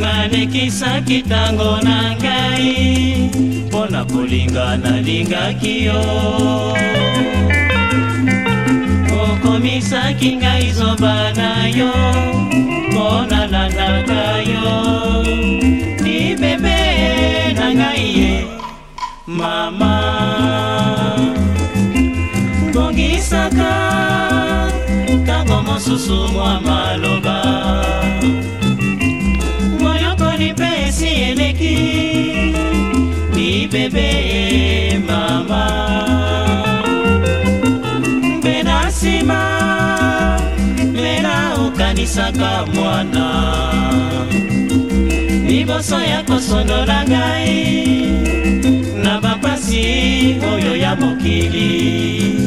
nalekisaki ntango na ngai mpo na kolinga nalingaki yo okomisaki ngai zoba na yo mpo nalandaka yo bebe mama mpe na nsima lela okanisaka mwana liboso ya kosonola ngai na bapasi oyo ya mokili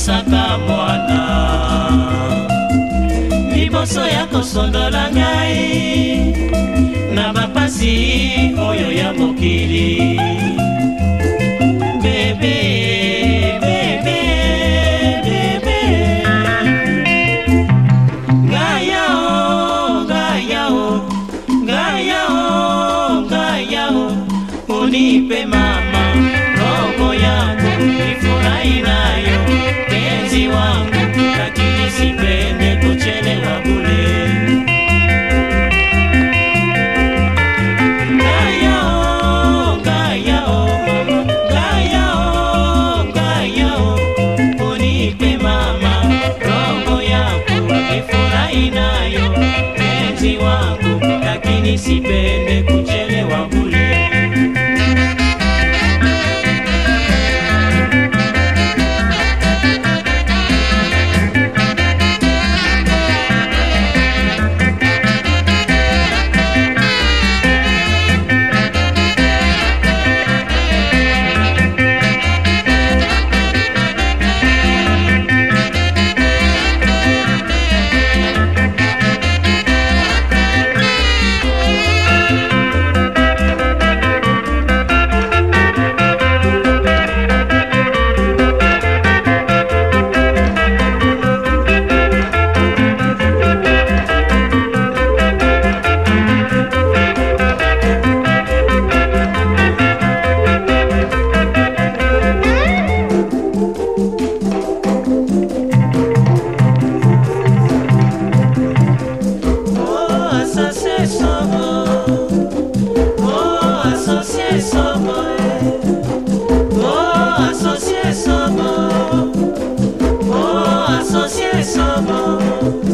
opesaka mwana liboso ya kosundola ngai na bapasi oyo ya mokili bebe Nipe más. Oh, asocies Oh, asocies o Oh, asocies o Oh, asocies o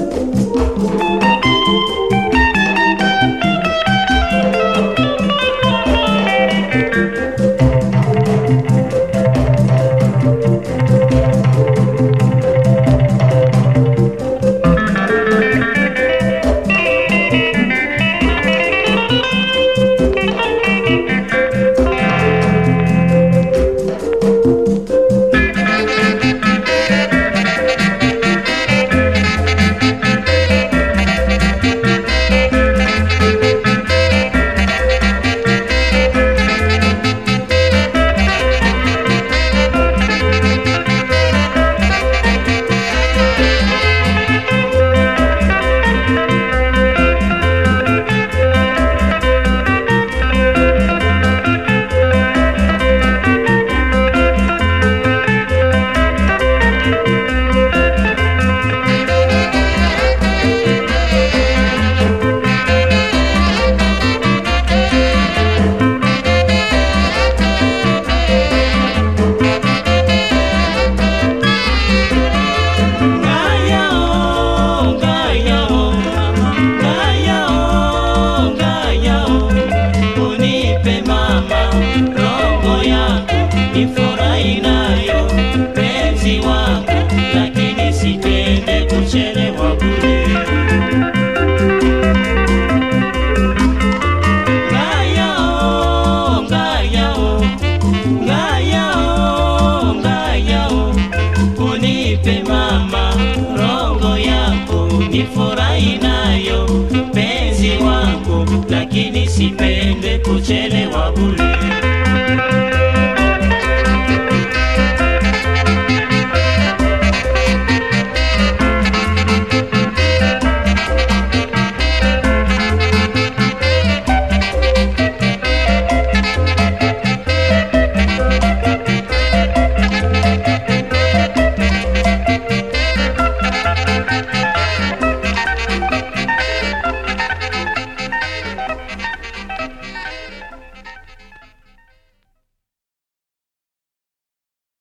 beautiful.